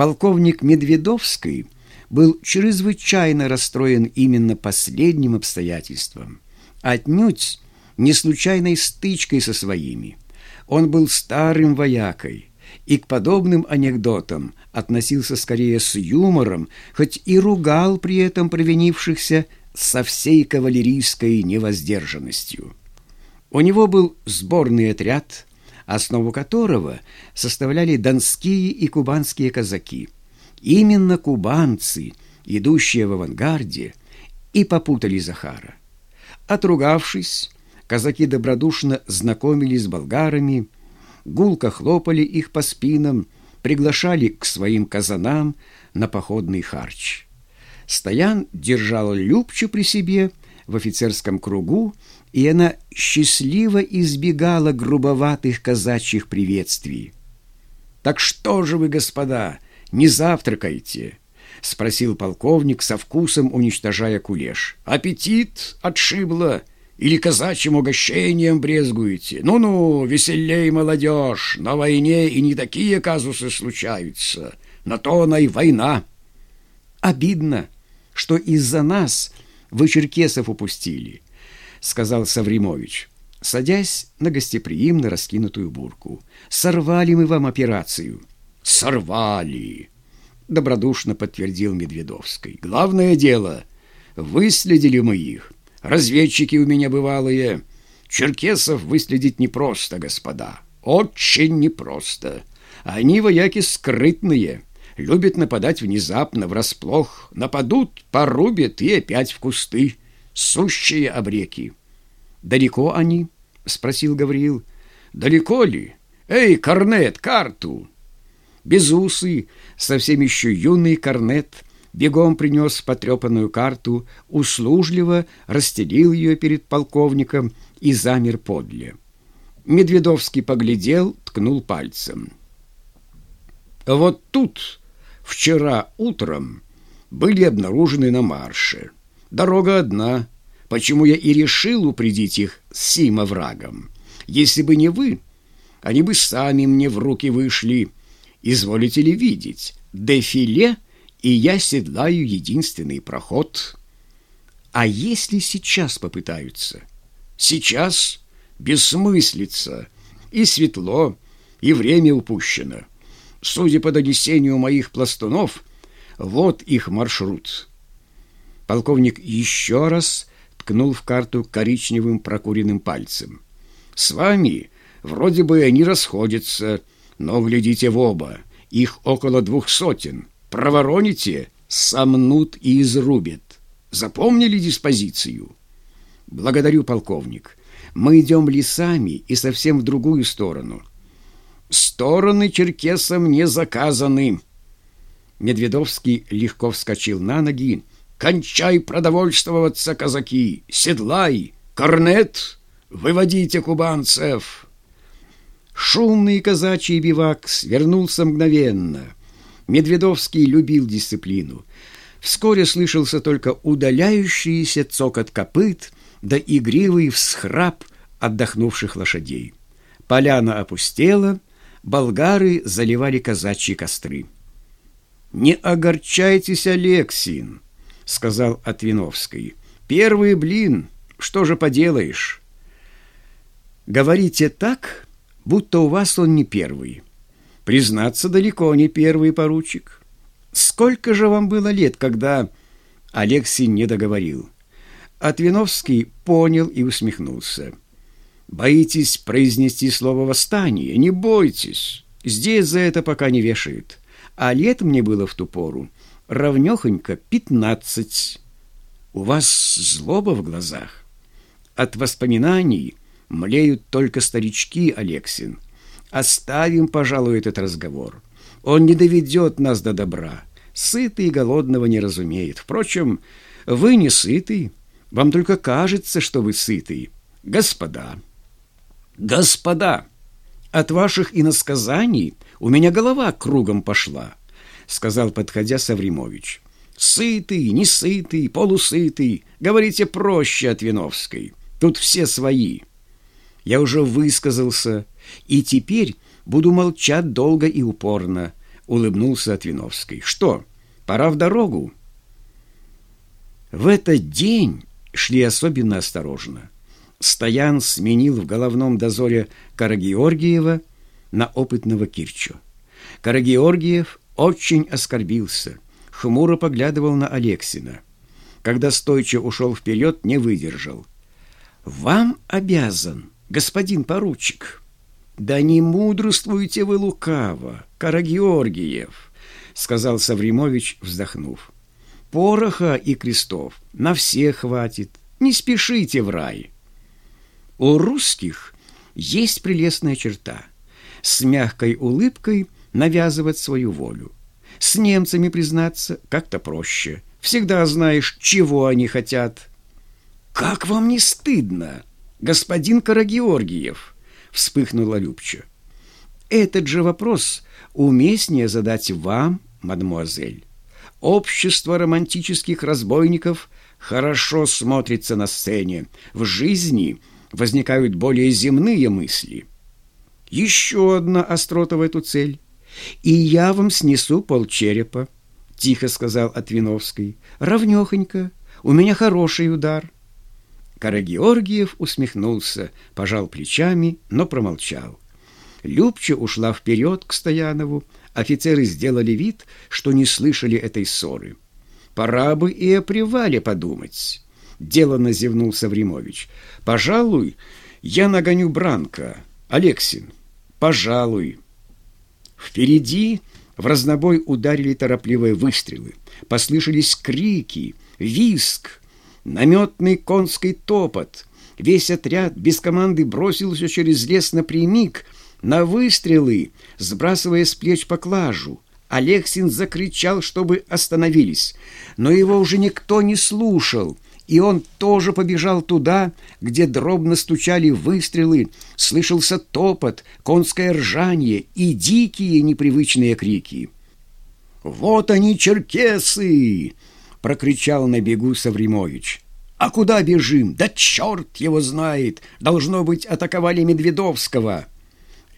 Полковник Медведовский был чрезвычайно расстроен именно последним обстоятельством, отнюдь не случайной стычкой со своими. Он был старым воякой и к подобным анекдотам относился скорее с юмором, хоть и ругал при этом провинившихся со всей кавалерийской невоздержанностью. У него был сборный отряд, основу которого составляли донские и кубанские казаки. Именно кубанцы, идущие в авангарде, и попутали Захара. Отругавшись, казаки добродушно знакомились с болгарами, гулко хлопали их по спинам, приглашали к своим казанам на походный харч. Стоян держал Любчу при себе в офицерском кругу, и она счастливо избегала грубоватых казачьих приветствий. «Так что же вы, господа, не завтракаете?» — спросил полковник со вкусом, уничтожая кулеш. «Аппетит отшибло или казачьим угощением брезгуете? Ну-ну, веселей, молодежь, на войне и не такие казусы случаются, на то она и война». «Обидно, что из-за нас вы черкесов упустили», — сказал Савримович, садясь на гостеприимно раскинутую бурку. «Сорвали мы вам операцию». «Сорвали!» — добродушно подтвердил Медведовский. «Главное дело, выследили мы их. Разведчики у меня бывалые. Черкесов выследить непросто, господа. Очень непросто. Они вояки скрытные» любят нападать внезапно, врасплох. Нападут, порубят и опять в кусты. Сущие обреки. «Далеко они?» — спросил Гавриил. «Далеко ли? Эй, корнет, карту!» Безусый, совсем еще юный корнет, бегом принес потрепанную карту, услужливо расстелил ее перед полковником и замер подле. Медведовский поглядел, ткнул пальцем. «Вот тут вчера утром были обнаружены на марше. Дорога одна, почему я и решил упредить их с сим оврагом. Если бы не вы, они бы сами мне в руки вышли. Изволите ли видеть, дефиле, и я седлаю единственный проход. А если сейчас попытаются? Сейчас бессмыслица, и светло, и время упущено. Судя по донесению моих пластунов, вот их маршрут. Полковник еще раз ткнул в карту коричневым прокуренным пальцем. С вами вроде бы они расходятся, но глядите в оба. Их около двух сотен. Провороните, сомнут и изрубят. Запомнили диспозицию? Благодарю, полковник. Мы идем лесами и совсем в другую сторону. Стороны черкесам не заказаны. Медведовский легко вскочил на ноги. «Кончай продовольствоваться, казаки! Седлай! Корнет! Выводите кубанцев!» Шумный казачий бивак свернулся мгновенно. Медведовский любил дисциплину. Вскоре слышался только удаляющийся цокот копыт да игривый всхрап отдохнувших лошадей. Поляна опустела, болгары заливали казачьи костры. «Не огорчайтесь, Алексин», — сказал Отвиновский. «Первый блин, что же поделаешь?» «Говорите так, будто у вас он не первый. Признаться, далеко не первый поручик. Сколько же вам было лет, когда...» Алексей не договорил. Отвиновский понял и усмехнулся. Боитесь произнести слово «восстание»? Не бойтесь. Здесь за это пока не вешают. А лет мне было в ту пору равнёхонько пятнадцать. У вас злоба в глазах. От воспоминаний млеют только старички, Алексин. Оставим, пожалуй, этот разговор. Он не доведет нас до добра. Сытый и голодного не разумеет. Впрочем, вы не сытый. Вам только кажется, что вы сытый. Господа, «Господа, от ваших иносказаний у меня голова кругом пошла», сказал, подходя Савримович. «Сытый, не сытый, полусытый, говорите проще от Виновской. Тут все свои. Я уже высказался, и теперь буду молчать долго и упорно. улыбнулся Отвиновский. «Что, пора в дорогу?» В этот день шли особенно осторожно. Стоян сменил в головном дозоре Карагеоргиева на опытного Кирчу. Карагеоргиев очень оскорбился, хмуро поглядывал на Алексина. Когда стойче ушел вперед, не выдержал. «Вам обязан, господин поручик». «Да не мудрствуйте вы лукаво, Карагеоргиев», — сказал Савримович, вздохнув. «Пороха и крестов на всех хватит, не спешите в рай». У русских есть прелестная черта — с мягкой улыбкой навязывать свою волю. С немцами, признаться, как-то проще. Всегда знаешь, чего они хотят. «Как вам не стыдно, господин Карагеоргиев?» — вспыхнула Любча. «Этот же вопрос уместнее задать вам, мадемуазель. Общество романтических разбойников хорошо смотрится на сцене. В жизни возникают более земные мысли. Еще одна острота в эту цель. «И я вам снесу полчерепа», — тихо сказал Отвиновский. «Равнехонько. У меня хороший удар». Карагеоргиев усмехнулся, пожал плечами, но промолчал. Любча ушла вперед к Стоянову. Офицеры сделали вид, что не слышали этой ссоры. «Пора бы и о привале подумать». Делано зевнул Савримович. «Пожалуй, я нагоню Бранка. Алексин, пожалуй». Впереди в разнобой ударили торопливые выстрелы. Послышались крики, виск, наметный конский топот. Весь отряд без команды бросился через лес напрямик на выстрелы, сбрасывая с плеч поклажу. Алексин закричал, чтобы остановились, но его уже никто не слушал — и он тоже побежал туда, где дробно стучали выстрелы, слышался топот, конское ржание и дикие непривычные крики. «Вот они, черкесы!» — прокричал на бегу Савримович. «А куда бежим? Да черт его знает! Должно быть, атаковали Медведовского!»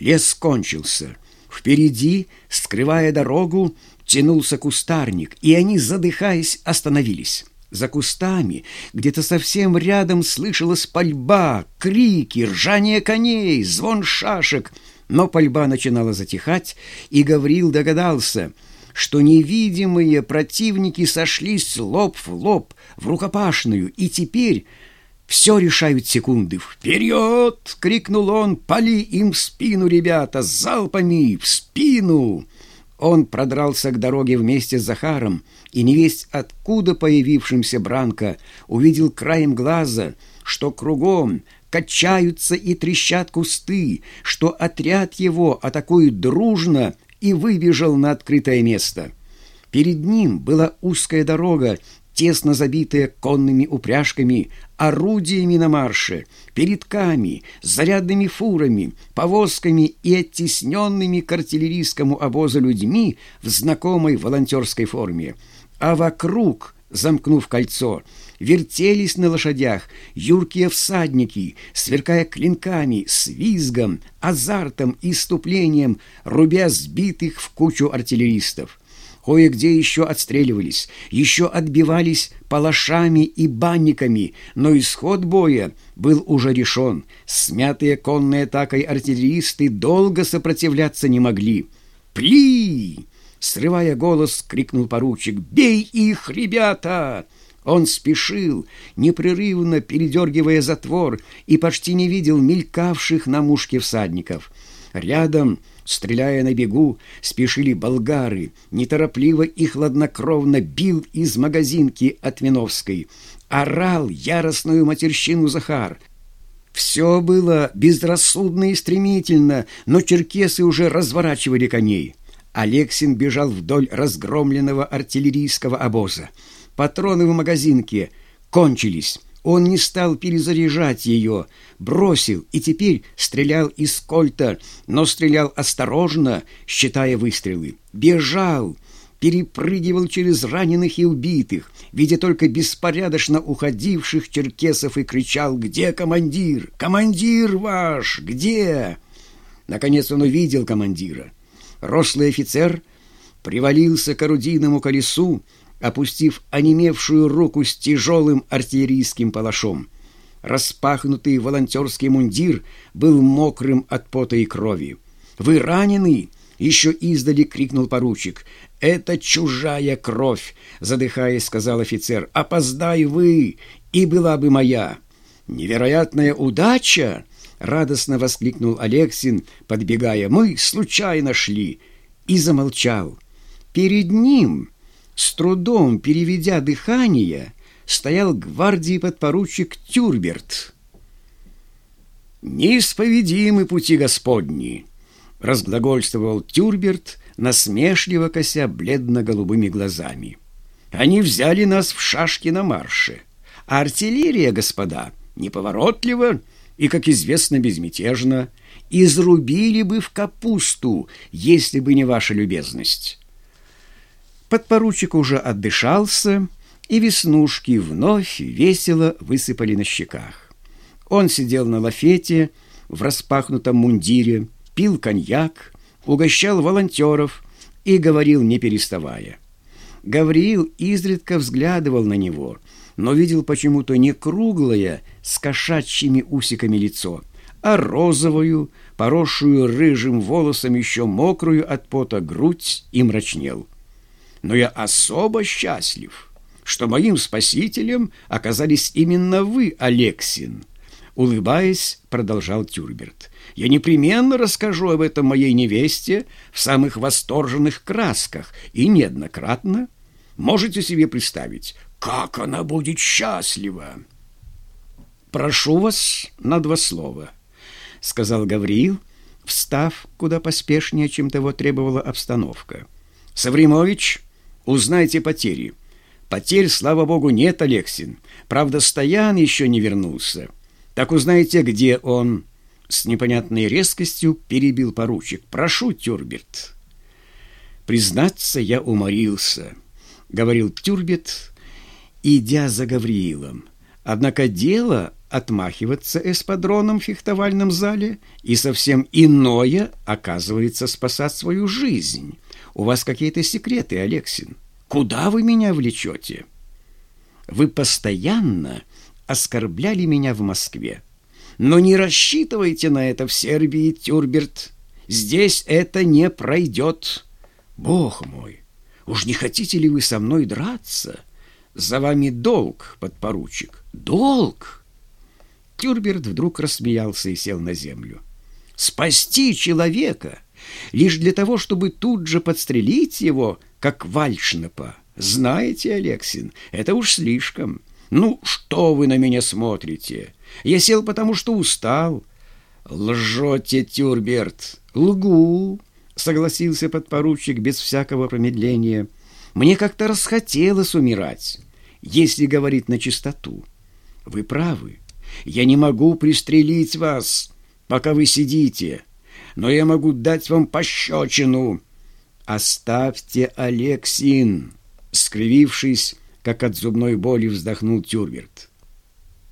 Лес кончился. Впереди, скрывая дорогу, тянулся кустарник, и они, задыхаясь, остановились. За кустами, где-то совсем рядом слышалась пальба, крики, ржание коней, звон шашек. Но пальба начинала затихать, и Гаврил догадался, что невидимые противники сошлись лоб в лоб в рукопашную, и теперь все решают секунды. «Вперед!» — крикнул он. «Пали им в спину, ребята! Залпами! В спину!» Он продрался к дороге вместе с Захаром, и невесть откуда появившимся Бранко увидел краем глаза, что кругом качаются и трещат кусты, что отряд его атакует дружно и выбежал на открытое место. Перед ним была узкая дорога, тесно забитая конными упряжками, орудиями на марше, передками, зарядными фурами, повозками и оттесненными к артиллерийскому обозу людьми в знакомой волонтерской форме. А вокруг, замкнув кольцо, вертелись на лошадях юркие всадники, сверкая клинками, с визгом, азартом и ступлением, рубя сбитых в кучу артиллеристов. Кое-где еще отстреливались, еще отбивались палашами и банниками, но исход боя был уже решен. Смятые конной атакой артиллеристы долго сопротивляться не могли. «Пли!» — срывая голос, крикнул поручик. «Бей их, ребята!» Он спешил, непрерывно передергивая затвор, и почти не видел мелькавших на мушке всадников. Рядом Стреляя на бегу, спешили болгары, неторопливо и хладнокровно бил из магазинки от Виновской. Орал яростную матерщину Захар. Все было безрассудно и стремительно, но черкесы уже разворачивали коней. Алексин бежал вдоль разгромленного артиллерийского обоза. Патроны в магазинке кончились. Он не стал перезаряжать ее, бросил и теперь стрелял из кольта, но стрелял осторожно, считая выстрелы. Бежал, перепрыгивал через раненых и убитых, видя только беспорядочно уходивших черкесов и кричал «Где командир? Командир ваш! Где?» Наконец он увидел командира. Рослый офицер привалился к орудийному колесу, опустив онемевшую руку с тяжелым артиллерийским палашом. Распахнутый волонтерский мундир был мокрым от пота и крови. «Вы ранены?» — еще издали крикнул поручик. «Это чужая кровь!» — задыхаясь, сказал офицер. «Опоздай вы, и была бы моя!» «Невероятная удача!» — радостно воскликнул Алексин, подбегая. «Мы случайно шли!» И замолчал. Перед ним, с трудом переведя дыхание, стоял гвардии подпоручик Тюрберт. «Неисповедимы пути Господни!» — разглагольствовал Тюрберт, насмешливо кося бледно-голубыми глазами. «Они взяли нас в шашки на марше, а артиллерия, господа, неповоротлива и, как известно, безмятежна, изрубили бы в капусту, если бы не ваша любезность». Подпоручик уже отдышался, и веснушки вновь весело высыпали на щеках. Он сидел на лафете в распахнутом мундире, пил коньяк, угощал волонтеров и говорил, не переставая. Гавриил изредка взглядывал на него, но видел почему-то не круглое с кошачьими усиками лицо, а розовую, поросшую рыжим волосом еще мокрую от пота грудь и мрачнел. Но я особо счастлив, что моим спасителем оказались именно вы, Алексин. Улыбаясь, продолжал Тюрберт. Я непременно расскажу об этом моей невесте в самых восторженных красках и неоднократно. Можете себе представить, как она будет счастлива. «Прошу вас на два слова», — сказал Гавриил, встав куда поспешнее, чем того требовала обстановка. «Савримович, узнайте потери». «Потерь, слава богу, нет, Алексин. Правда, Стоян еще не вернулся. Так узнаете, где он?» С непонятной резкостью перебил поручик. «Прошу, Тюрберт». «Признаться, я уморился», — говорил Тюрбет, идя за Гавриилом. «Однако дело отмахиваться эспадроном в фехтовальном зале и совсем иное, оказывается, спасать свою жизнь. У вас какие-то секреты, Алексин. Куда вы меня влечете? Вы постоянно оскорбляли меня в Москве. Но не рассчитывайте на это в Сербии, Тюрберт. Здесь это не пройдет. Бог мой, уж не хотите ли вы со мной драться? За вами долг, подпоручик, долг!» Тюрберт вдруг рассмеялся и сел на землю. «Спасти человека лишь для того, чтобы тут же подстрелить его, как Вальшнепа. Знаете, Алексин, это уж слишком. Ну, что вы на меня смотрите? Я сел, потому что устал». «Лжете, Тюрберт!» «Лгу!» — согласился подпоручик без всякого промедления. «Мне как-то расхотелось умирать, если говорить на чистоту. Вы правы». Я не могу пристрелить вас, пока вы сидите, но я могу дать вам пощечину. Оставьте, Алексин, скривившись, как от зубной боли вздохнул Тюрберт.